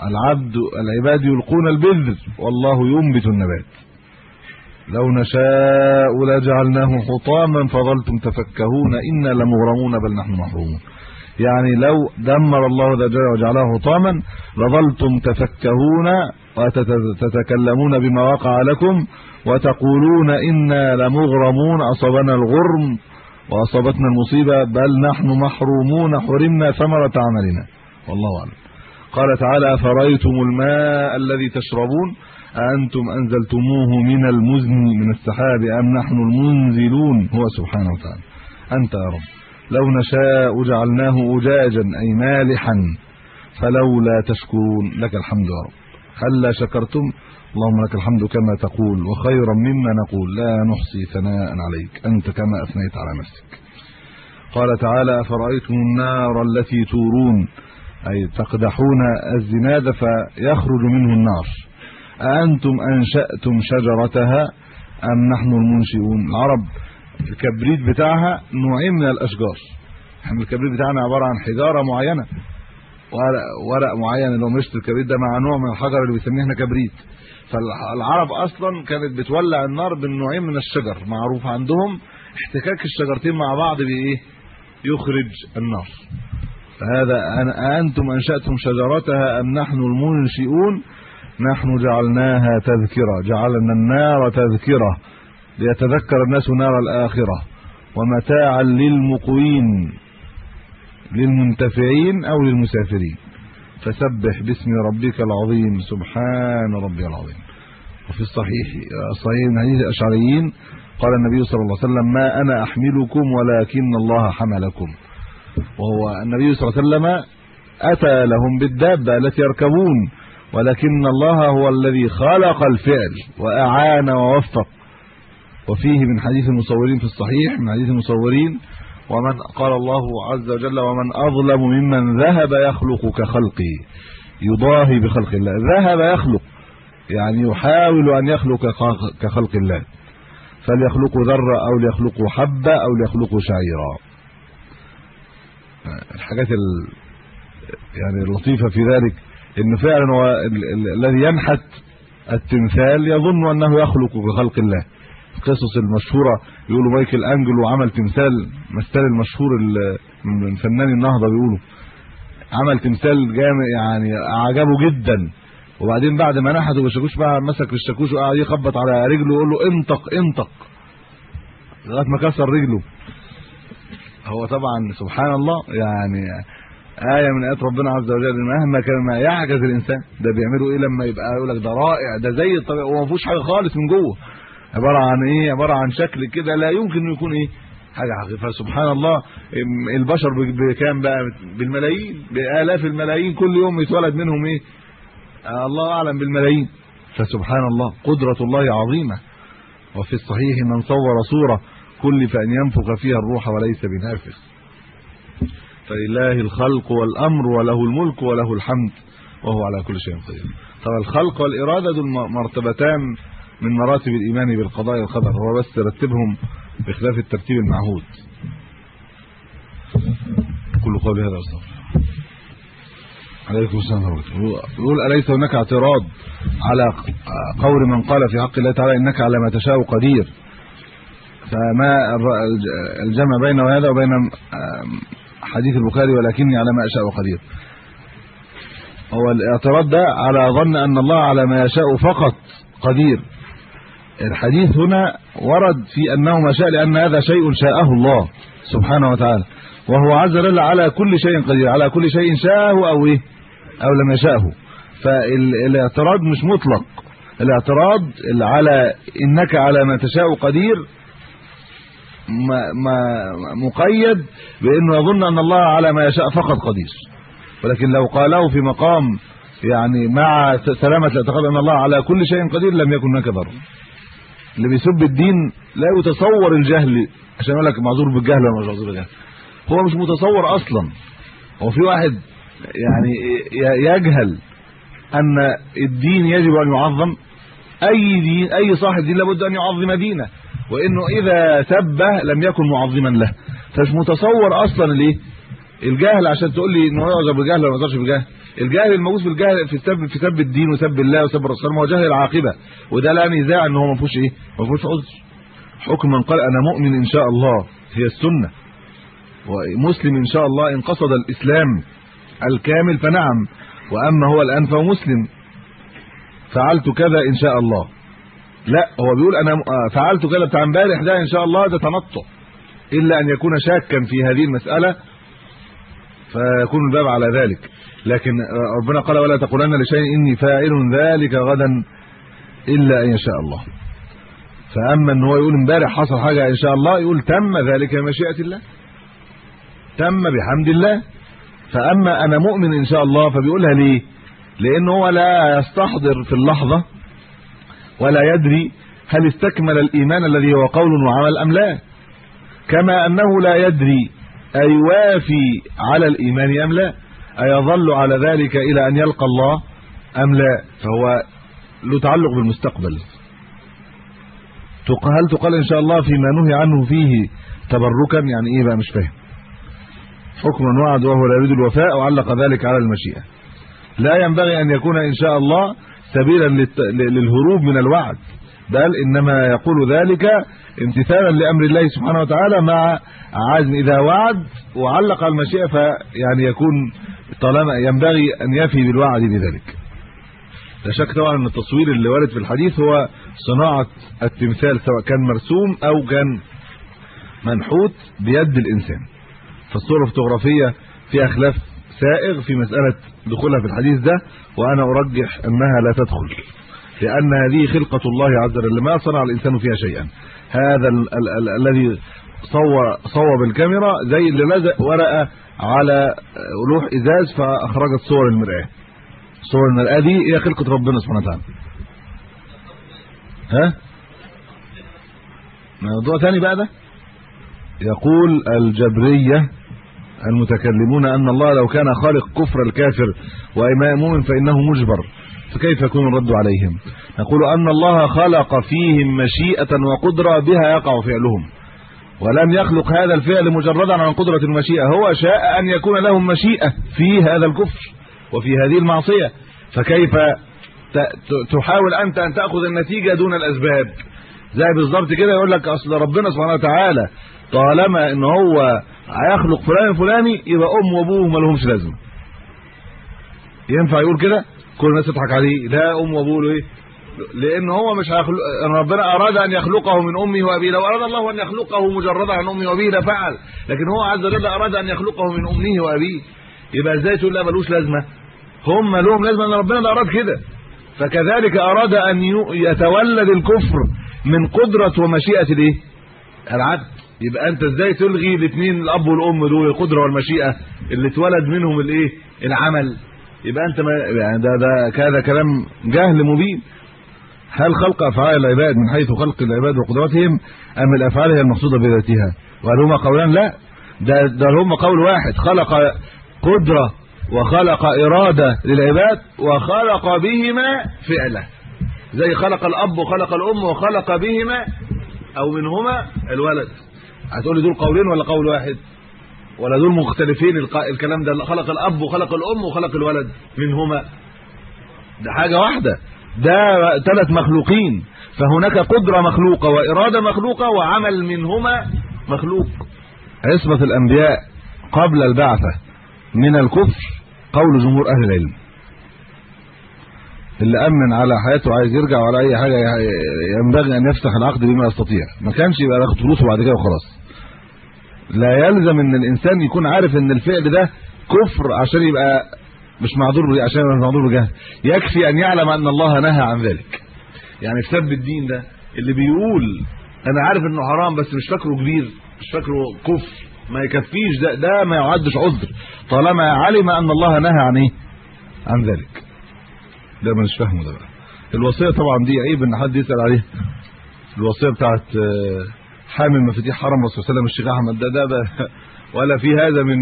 العبد العباد يلقون البذر والله ينبت النبات. لو نشاء لجعلناه حطاما فظلتم تفكهون إنا لمغرمون بل نحن محرومون. يعني لو دمر الله ذا جل وجعله حطاما لظلتم تفكهون وتتكلمون بما وقع لكم وتقولون إنا لمغرمون أصابنا الغرم وأصابتنا المصيبة بل نحن محرومون حرمنا ثمرة عملنا. والله أعلم. قال تعالى فرأيتم الماء الذي تشربون؟ أأنتم أنزلتموه من المزن من السحاب أم نحن المنزلون؟ هو سبحانه وتعالى. أنت يا رب. لو نشاء جعلناه أجاجا أي مالحا فلولا تشكرون لك الحمد يا رب. هل شكرتم؟ اللهم لك الحمد كما تقول وخيرا مما نقول. لا نحصي ثناء عليك. أنت كما أثنيت على نفسك. قال تعالى أفرأيتم النار التي تورون؟ أي تقدحون الزناد فيخرج منه النار. أأنتم أنشأتم شجرتها أم نحن المنشئون؟ العرب الكبريت بتاعها نوعين من الأشجار. إحنا الكبريت بتاعنا عبارة عن حجارة معينة. ورق, ورق معين اللي هو مشط الكبريت ده مع نوع من الحجر اللي بيسميه إحنا كبريت. فالعرب أصلا كانت بتولع النار بالنوعين من الشجر. معروف عندهم احتكاك الشجرتين مع بعض بإيه؟ يخرج النار. فهذا أنتم أنشأتم شجرتها أم نحن المنشئون؟ نحن جعلناها تذكرة. جعلنا النار تذكرة. ليتذكر الناس نار الآخرة. ومتاعا للمقوين. للمنتفعين أو للمسافرين. فسبح باسم ربك العظيم. سبحان ربي العظيم. وفي الصحيح صحيح من حديث الأشعريين قال النبي صلى الله عليه وسلم ما أنا أحملكم ولكن الله حملكم. وهو النبي صلى الله عليه وسلم أتى لهم بالدابة التي يركبون ولكن الله هو الذي خلق الفعل وأعان ووفق. وفيه من حديث المصورين في الصحيح من حديث المصورين ومن قال الله عز وجل ومن أظلم ممن ذهب يخلق كخلقي يضاهي بخلق الله. ذهب يخلق. يعني يحاول أن يخلق كخلق الله. فليخلقوا ذرة أو ليخلقوا حبة أو ليخلقوا شعيرا. الحاجات ال... يعني اللطيفة في ذلك إن فعلا هو الذي ينحت التمثال يظن أنه يخلق كخلق الله. القصص المشهورة يقولوا مايكل أنجلو عمل تمثال مثال المشهور من فنان النهضة بيقولوا. عمل تمثال جامع يعني عجبه جدا. وبعدين بعد ما نحته بالشاكوش بقى مسك الشاكوش وقعد يخبط على رجله ويقول له انطق انطق. لغاية ما كسر رجله. هو طبعا سبحان الله يعني آية من آيات ربنا عز وجل مهما كان ما يعجز الإنسان ده بيعملوا إيه لما يبقى يقول لك ده رائع ده زي الطبيعة. وما فيهوش حاجة خالص من جوه. عبارة عن إيه؟ عبارة عن شكل كده لا يمكن انه يكون إيه؟ حاجة حقيقيه فسبحان الله البشر بكام بقى؟ بالملايين. بآلاف الملايين. كل يوم يتولد منهم إيه؟ الله أعلم بالملايين. فسبحان الله قدرة الله عظيمة. وفي الصحيح من صور صورة كلف أن ينفخ فيها الروح وليس بنافخ. فلله الخلق والأمر وله الملك وله الحمد. وهو على كل شيء قدير. طبعا الخلق والإرادة دول مرتبتان. من مراتب الإيمان بالقضاء والقدر هو بس رتبهم بخلاف الترتيب المعهود. كل قول هذا أستغفر عليكم السلام ورحمة الله يقول أليس هناك اعتراض على قول من قال في حق الله تعالى إنك على ما تشاء قدير؟ فما الجمع بين هذا وبين حديث البخاري ولكني على ما أشاء قدير. هو الاعتراض ده على ظن أن الله على ما يشاء فقط قدير. الحديث هنا ورد في أنه ما شاء لأن هذا شيء شاءه الله سبحانه وتعالى. وهو عز وجل على كل شيء قدير على كل شيء شاءه أو إيه؟ أو لم يشاءه. فالاعتراض مش مطلق. الاعتراض على إنك على ما تشاء قدير ما مقيد بأنه يظن أن الله على ما يشاء فقط قدير. ولكن لو قاله في مقام يعني مع سلامة الاعتقاد أن الله على كل شيء قدير لم يكن هناك ضرر. اللي بيسب الدين لا يتصور الجهل عشان يقول لك معذور بالجهل ولا مش معذور بالجهل. هو مش متصور أصلا. هو في واحد يعني يجهل أن الدين يجب أن يعظم أي دين أي صاحب دين لابد أن يعظم دينه. وإنه إذا سبه لم يكن معظما له. فمش متصور أصلا الايه الجهل عشان تقول لي إنه يعذر بالجهل ولا ما يعذرش بالجهل. الجهل الموجود في الجهل في سب في سب الدين وسب الله وسب الرسول هو جهل العاقبة. وده لا نزاع إن هو ما فيهوش إيه؟ ما فيهوش عذر. حكم من قال أنا مؤمن إن شاء الله هي السنة. ومسلم إن شاء الله إن قصد الإسلام الكامل فنعم. وأما هو الآن فهو مسلم. فعلت كذا إن شاء الله. لا هو بيقول أنا فعلت كذا بتاع امبارح ده إن شاء الله ده تنطع. إلا أن يكون شاكا في هذه المسألة فيكون الباب على ذلك. لكن ربنا قال ولا تقولن لشيء إني فاعل ذلك غدا إلا أن يشاء الله. فأما إن هو يقول امبارح حصل حاجة إن شاء الله يقول تم ذلك بمشيئة الله. تم بحمد الله. فأما أنا مؤمن إن شاء الله فبيقولها ليه لأنه هو لا يستحضر في اللحظة ولا يدري هل استكمل الإيمان الذي هو قول وعمل أم لا. كما أنه لا يدري ايوافي على الإيمان أم لا. أيظل على ذلك إلى أن يلقى الله أم لا؟ فهو له تعلق بالمستقبل. هل تقال إن شاء الله فيما نهي عنه فيه تبركا؟ يعني إيه بقى؟ مش فاهم. حكم وعد وهو لا يريد الوفاء وعلق ذلك على المشيئة. لا ينبغي أن يكون إن شاء الله سبيلا للهروب من الوعد. بل إنما يقول ذلك امتثالا لأمر الله سبحانه وتعالى مع عزم إذا وعد وعلق المشيئة فيعني يكون طالما ينبغي أن يفي بالوعد بذلك. لا شك طبعا أن التصوير اللي وارد في الحديث هو صناعة التمثال سواء كان مرسوم أو كان منحوت بيد الإنسان. فالصورة الفوتوغرافية فيها خلاف سائغ في مسألة دخولها في الحديث ده وأنا أرجح أنها لا تدخل. لأن هذه خلقة الله عز وجل ما صنع الإنسان فيها شيئا. هذا الذي صور صوب الكاميرا زي اللي لزق ورقة على لوح إزاز فأخرجت صور المرآة. صور المرآة دي هي خلقة ربنا سبحانه وتعالى. ها؟ موضوع ثاني بقى ده؟ يقول الجبرية المتكلمون أن الله لو كان خالق كفر الكافر وإمام مؤمن فإنه مجبر. فكيف يكون الرد عليهم؟ نقول أن الله خلق فيهم مشيئة وقدرة بها يقع فعلهم. ولم يخلق هذا الفعل مجردا عن قدرة المشيئة. هو شاء أن يكون لهم مشيئة في هذا الكفر وفي هذه المعصية. فكيف تحاول أنت أن تأخذ النتيجة دون الأسباب؟ زي بالظبط كده يقول لك أصل ربنا سبحانه وتعالى طالما إن هو هيخلق فلان فلاني يبقى أم وأبوه ما لهمش لازمة. ينفع يقول كده؟ كل الناس تضحك عليه. لا أم وأبوه له إيه لأن هو مش هيخلق ربنا أراد أن يخلقه من أمه وأبيه. لو أراد الله أن يخلقه مجردا عن أمه وأبيه لفعل لكن هو عز وجل أراد أن يخلقه من أمه وأبيه. يبقى إزاي تقول لا ملوش لازمة؟ هم لهم لازمة ان ربنا اللي أراد كده. فكذلك أراد أن يتولد الكفر من قدرة ومشيئة الإيه؟ العبد. يبقى أنت إزاي تلغي الاثنين الأب والأم دول القدرة والمشيئة اللي اتولد منهم الإيه؟ العمل. يبقى أنت ما يعني ده ده هذا كلام جهل مبين. هل خلق أفعال العباد من حيث خلق العباد وقدراتهم أم الأفعال هي المقصودة بذاتها؟ وهل هما قولان؟ لا. ده ده هما قول واحد. خلق قدرة وخلق إرادة للعباد وخلق بهما فعله زي خلق الأب وخلق الأم وخلق بهما أو منهما الولد. هتقول لي دول قولين ولا قول واحد؟ ولا دول مختلفين الكلام ده خلق الأب وخلق الأم وخلق الولد منهما. ده حاجة واحدة. ده ثلاث مخلوقين. فهناك قدرة مخلوقة وإرادة مخلوقة وعمل منهما مخلوق. عصمة الأنبياء قبل البعثة. من الكفر قول جمهور أهل العلم. اللي آمن على حياته عايز يرجع ولا أي حاجة ينبغي أن يفتح العقد بما يستطيع. ما كانش يبقى ياخد فلوسه بعد كده وخلاص. لا يلزم إن الإنسان يكون عارف إن الفعل ده كفر عشان يبقى مش معذور عشان يبقى معذور بجهل يكفي أن يعلم أن الله نهى عن ذلك. يعني في سب الدين ده اللي بيقول أنا عارف إنه حرام بس مش فاكره كبير مش فاكره كفر ما يكفيش ده ده ما يعدش عذر. طالما علم أن الله نهى عن إيه؟ عن ذلك. ده مش فاهمه ده بقى. الوصية طبعا دي عيب إن حد يسأل عليها. الوصية بتاعت آه، حامل مفاتيح حرم الرسول صلى الله عليه وسلم الشيخ أحمد. ده ده ولا في هذا من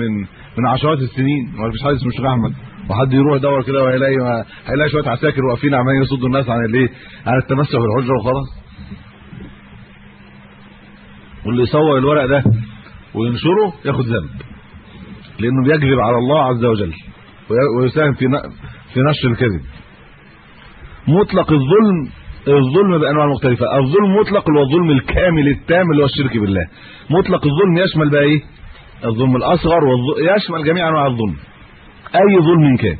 من من عشرات السنين. ما فيش حد اسمه الشيخ أحمد. وحد يروح يدور كده وهيلاقي هيلاقي شوية عساكر واقفين عمالين يصدوا الناس عن الإيه؟ عن التمسح بالحجرة وخلاص. واللي يصور الورق ده وينشره ياخد ذنب. لأنه بيكذب على الله عز وجل. وي- ويساهم في في نشر الكذب. مطلق الظلم الظلم بأنواع مختلفة. الظلم مطلق اللي هو الظلم الكامل التام اللي هو الشرك بالله. مطلق الظلم يشمل بقى إيه؟ الظلم الأصغر والظلم يشمل جميع أنواع الظلم. أي ظلم كان.